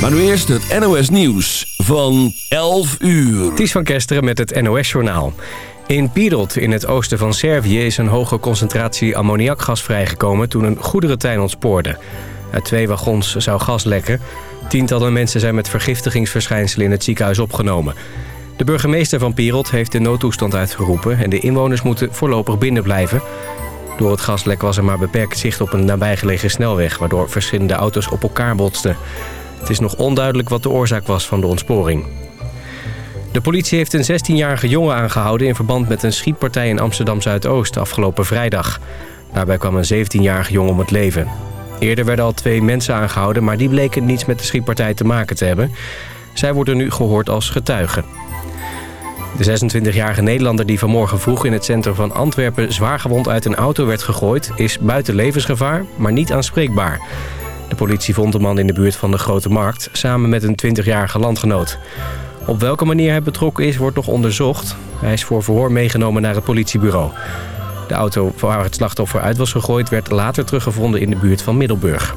Maar nu eerst het NOS Nieuws van 11 uur. Ties van Kesteren met het NOS Journaal. In Pirot, in het oosten van Servië, is een hoge concentratie ammoniakgas vrijgekomen toen een goederentrein ontspoorde. Uit twee wagons zou gas lekken. Tientallen mensen zijn met vergiftigingsverschijnselen in het ziekenhuis opgenomen. De burgemeester van Pirot heeft de noodtoestand uitgeroepen... en de inwoners moeten voorlopig binnen blijven. Door het gaslek was er maar beperkt zicht op een nabijgelegen snelweg... waardoor verschillende auto's op elkaar botsten. Het is nog onduidelijk wat de oorzaak was van de ontsporing. De politie heeft een 16-jarige jongen aangehouden... in verband met een schietpartij in Amsterdam-Zuidoost afgelopen vrijdag. Daarbij kwam een 17-jarige jongen om het leven. Eerder werden al twee mensen aangehouden... maar die bleken niets met de schietpartij te maken te hebben. Zij worden nu gehoord als getuigen. De 26-jarige Nederlander die vanmorgen vroeg in het centrum van Antwerpen... zwaargewond uit een auto werd gegooid... is buiten levensgevaar, maar niet aanspreekbaar. De politie vond de man in de buurt van de Grote Markt... samen met een 20-jarige landgenoot. Op welke manier hij betrokken is, wordt nog onderzocht. Hij is voor verhoor meegenomen naar het politiebureau. De auto waar het slachtoffer uit was gegooid... werd later teruggevonden in de buurt van Middelburg.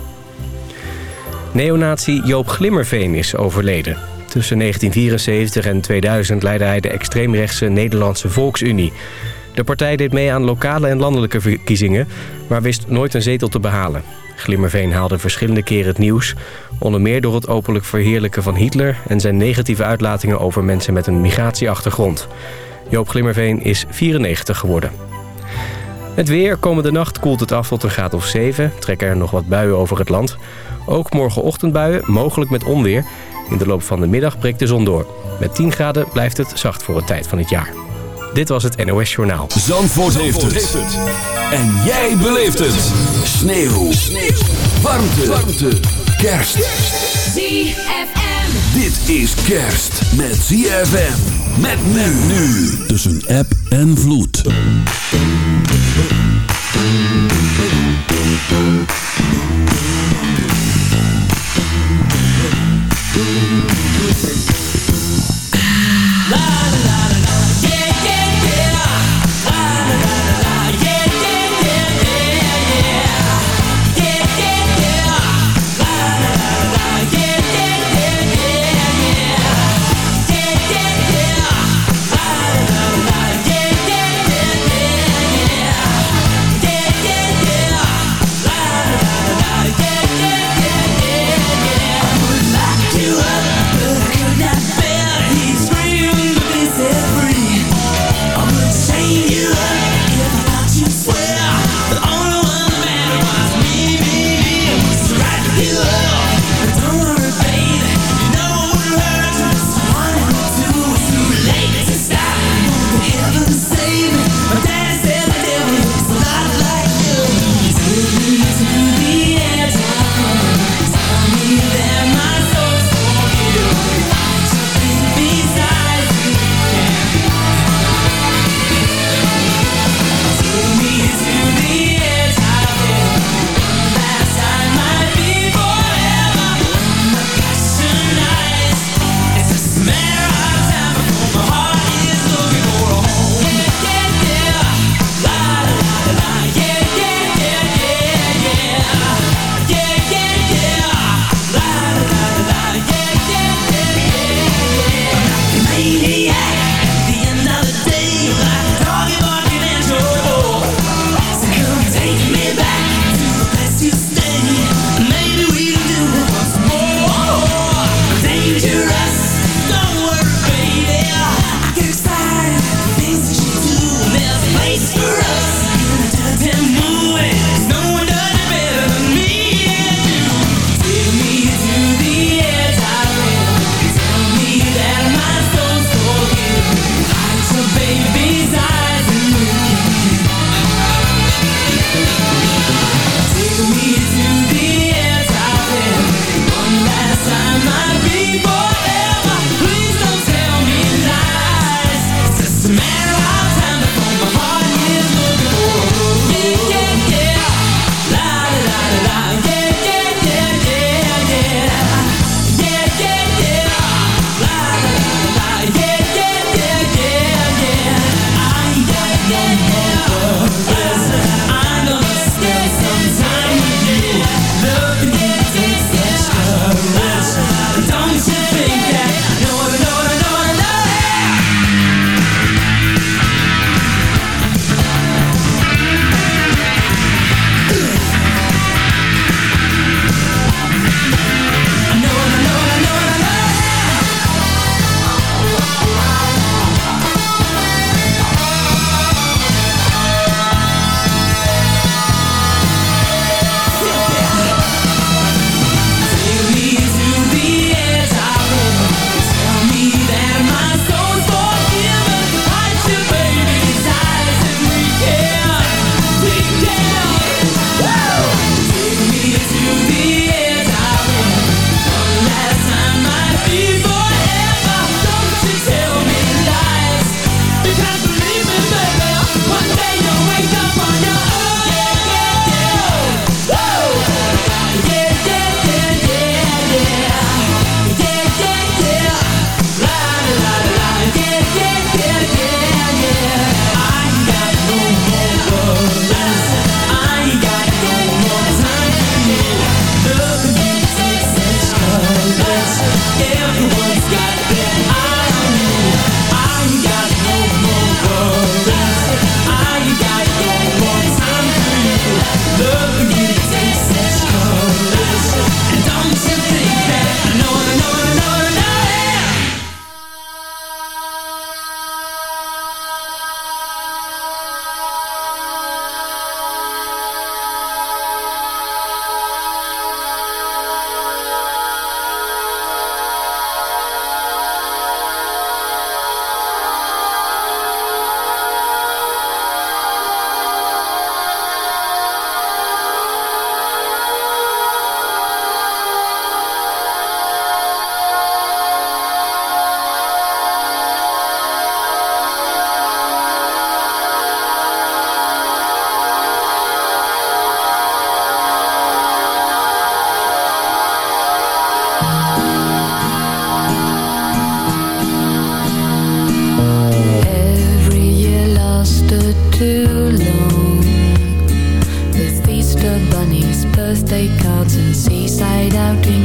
Neonazi Joop Glimmerveen is overleden. Tussen 1974 en 2000 leidde hij de extreemrechtse Nederlandse Volksunie. De partij deed mee aan lokale en landelijke verkiezingen... maar wist nooit een zetel te behalen. Glimmerveen haalde verschillende keren het nieuws. Onder meer door het openlijk verheerlijken van Hitler... en zijn negatieve uitlatingen over mensen met een migratieachtergrond. Joop Glimmerveen is 94 geworden. Het weer. Komende nacht koelt het af tot een graad of 7. Trekken er nog wat buien over het land. Ook morgenochtendbuien, mogelijk met onweer. In de loop van de middag breekt de zon door. Met 10 graden blijft het zacht voor het tijd van het jaar. Dit was het NOS Journaal. Zandvoort, heeft, het. En jij beleeft het. Sneeuw. Sneeuw. Warmte. Warmte. Kerst. ZFM. Dit is kerst met ZFM. Met men nu. Tussen app en vloed. la la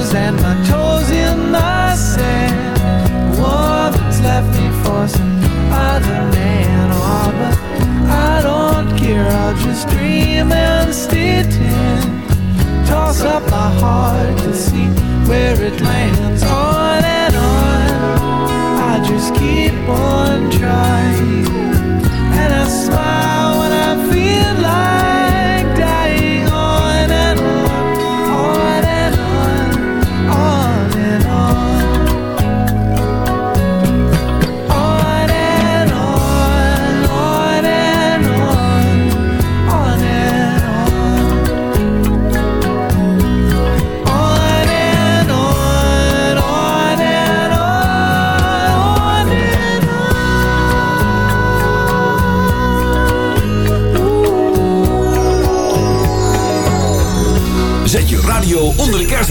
fingers and my toes in the sand. War that's left me for some other man. Oh, but I don't care. I'll just dream and stitching. Toss up my heart to see where it lands. On and on, I just keep on trying.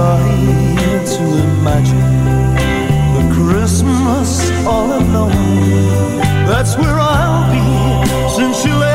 trying to imagine the Christmas all alone. That's where I'll be since you left.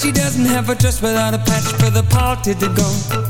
She doesn't have a dress without a patch for the party to go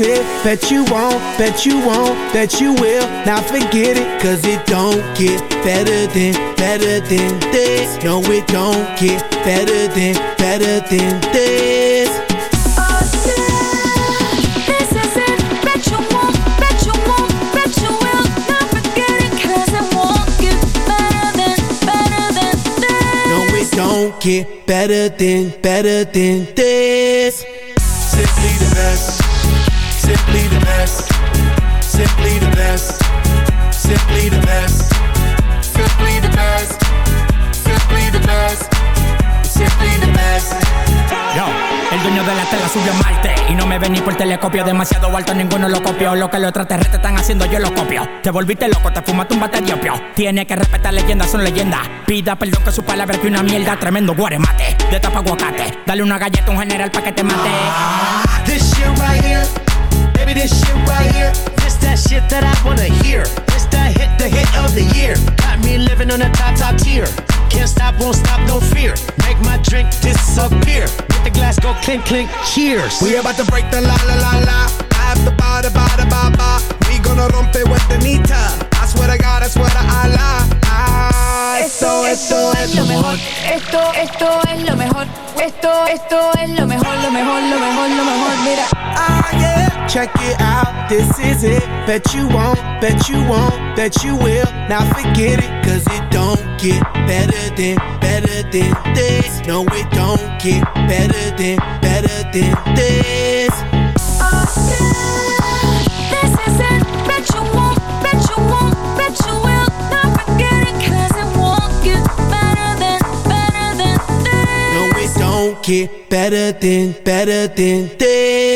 it. Bet you won't, bet you won't, bet you will. Now forget it, cause it don't get better than, better than this. No, it don't get better than, better than this. Don't get better than, better than this. Dueño de la tela subió a Marte y no me ven ni por telescopio. Demasiado alto, ninguno lo copió. Lo que los extraterrestres están haciendo, yo lo copio. Te volviste loco, te fumaste un bate diopio. Tiene que respetar leyendas, son leyendas. Pida perdón que su palabra que una mierda. Tremendo guaremate, de tapa aguacate. Dale una galleta a un general pa' que te mate. this shit right here, baby, this shit right here. This that shit that I wanna hear. This that hit, the hit of the year. Got me living on a top, top tier. Can't stop, won't stop, no fear. Make my drink disappear. Let the glass go clink, clink, cheers. We about to break the la la la la. I have the ba da ba da ba ba. We gonna rompe with the nita. I swear to God, I swear to Allah. Ah, esto, esto, esto es lo mejor. Esto, esto es lo mejor. Esto, esto es lo mejor, lo mejor, lo mejor, lo mejor. Mira. Ah, yeah. Check it out, this is it. Bet you won't, bet you won't, bet you will. Now forget it, cause it don't get better than, better than this. No, it don't get better than, better than this. Oh, yeah. This is it. Bet you won't, bet you won't, bet you will. Now forget it, cause it won't get better than, better than this. No, it don't get better than, better than this.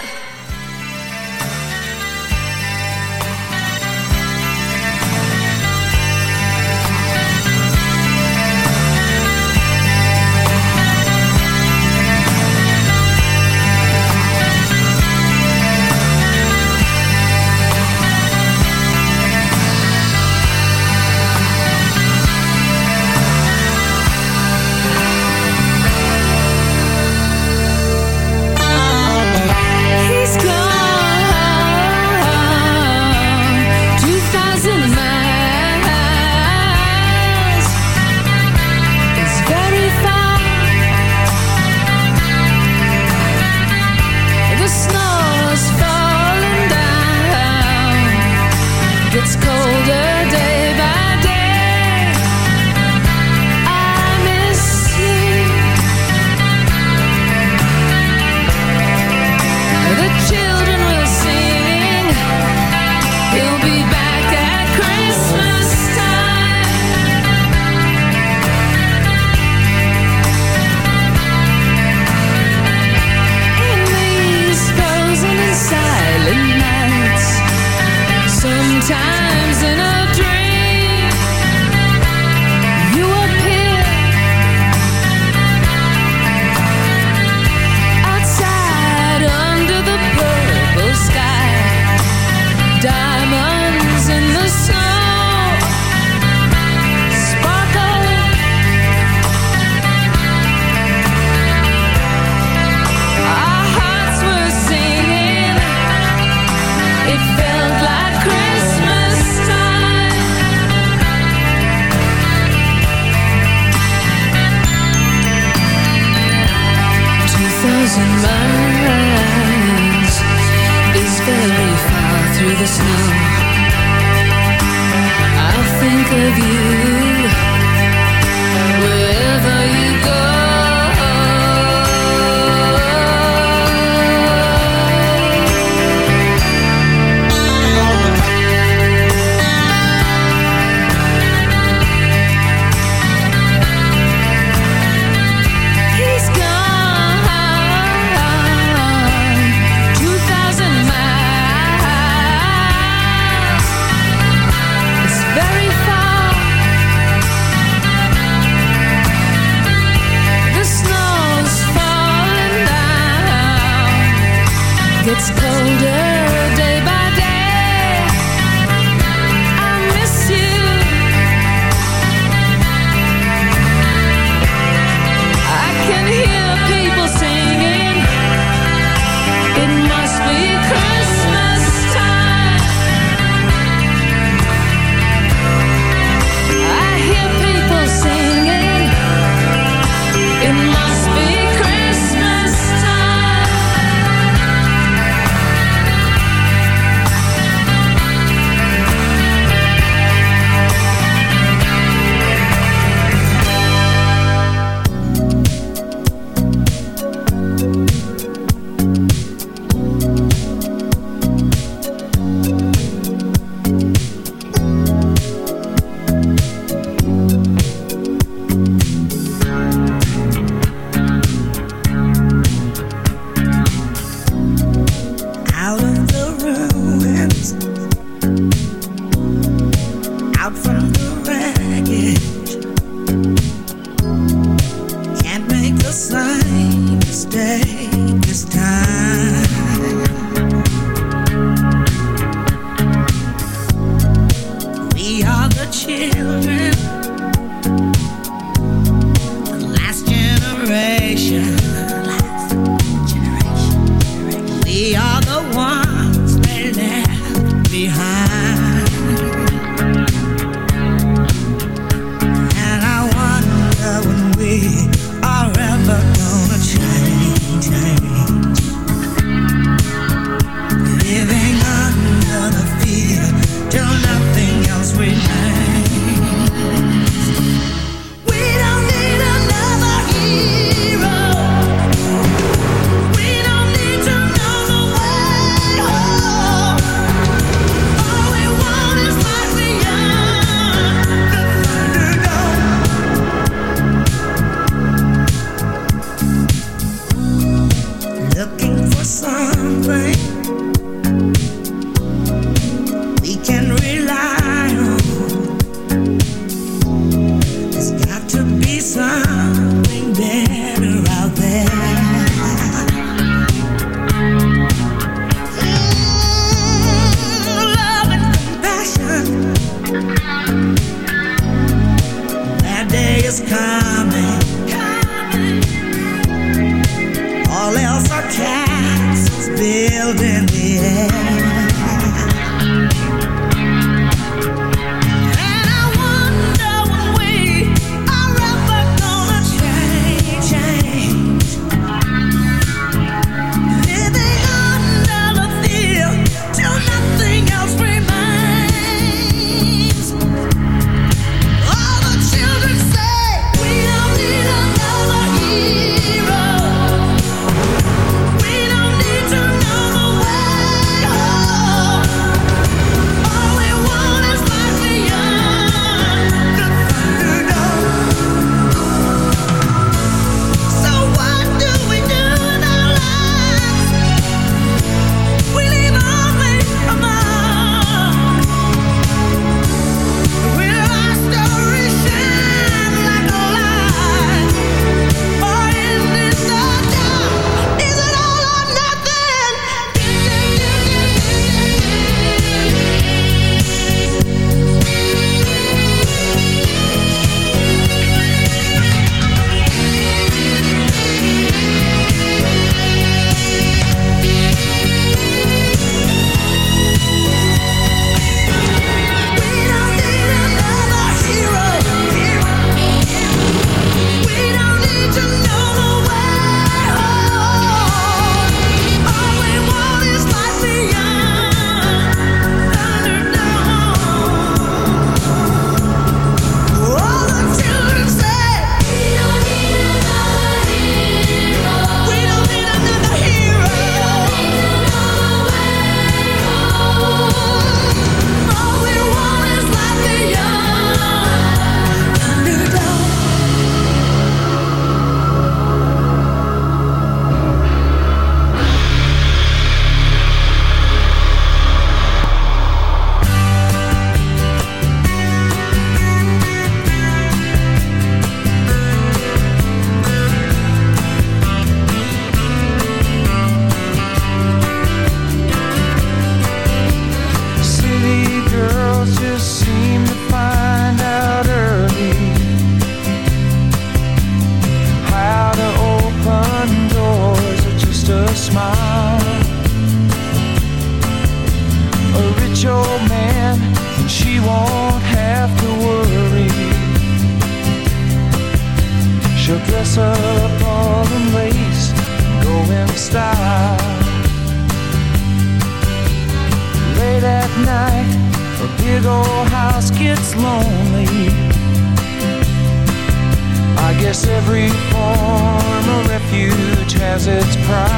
Has its price.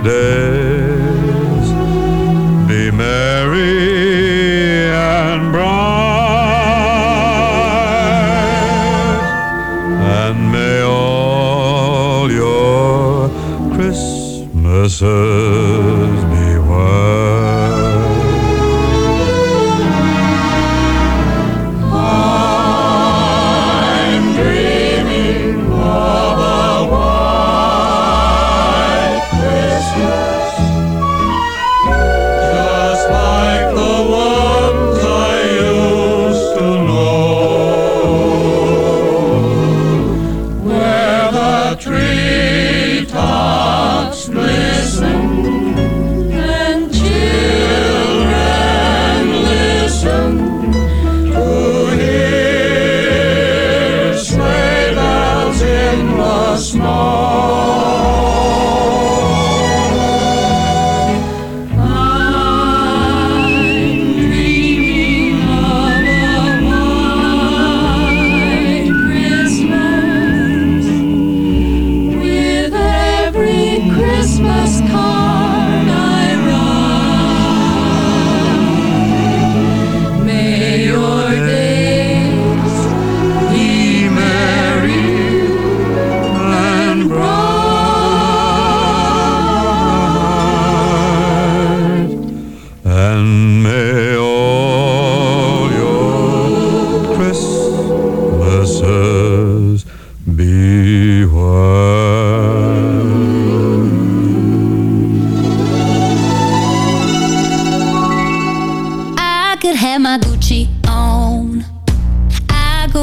Days be merry and bright, and may all your Christmases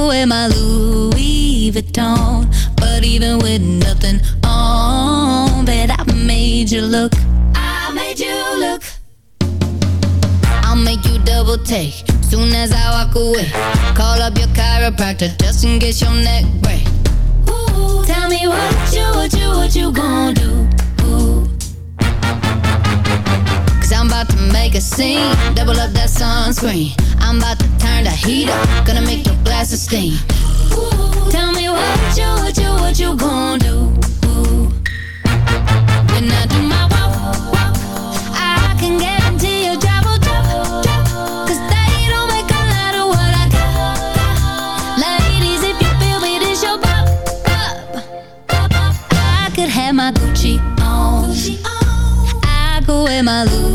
wear my Louis Vuitton. But even with nothing on, bet I made you look. I made you look. I'll make you double take soon as I walk away. Call up your chiropractor just in case your neck break. Ooh, tell me what you, what you, what you gonna do? Ooh. Cause I'm about to make a scene. Double up that sunscreen. I'm about to turn the heat up. Gonna make your glasses steam. Ooh, tell me what you, what you, what you gonna do? Ooh. When I do my walk, walk, I can guarantee you trouble, trouble, trouble. Cause they don't make a lot of what I got. Ladies, if you feel me, this your pop, pop. I could have my Gucci on. I go wear my Louis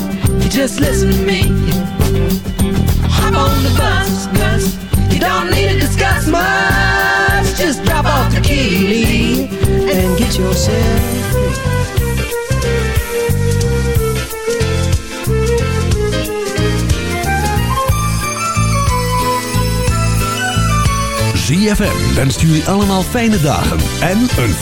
Just listen to me. Hop on the bus, Gus. You don't need to discuss much. Just drop off the key, and get yourself. ZFM wenst jullie allemaal fijne dagen en een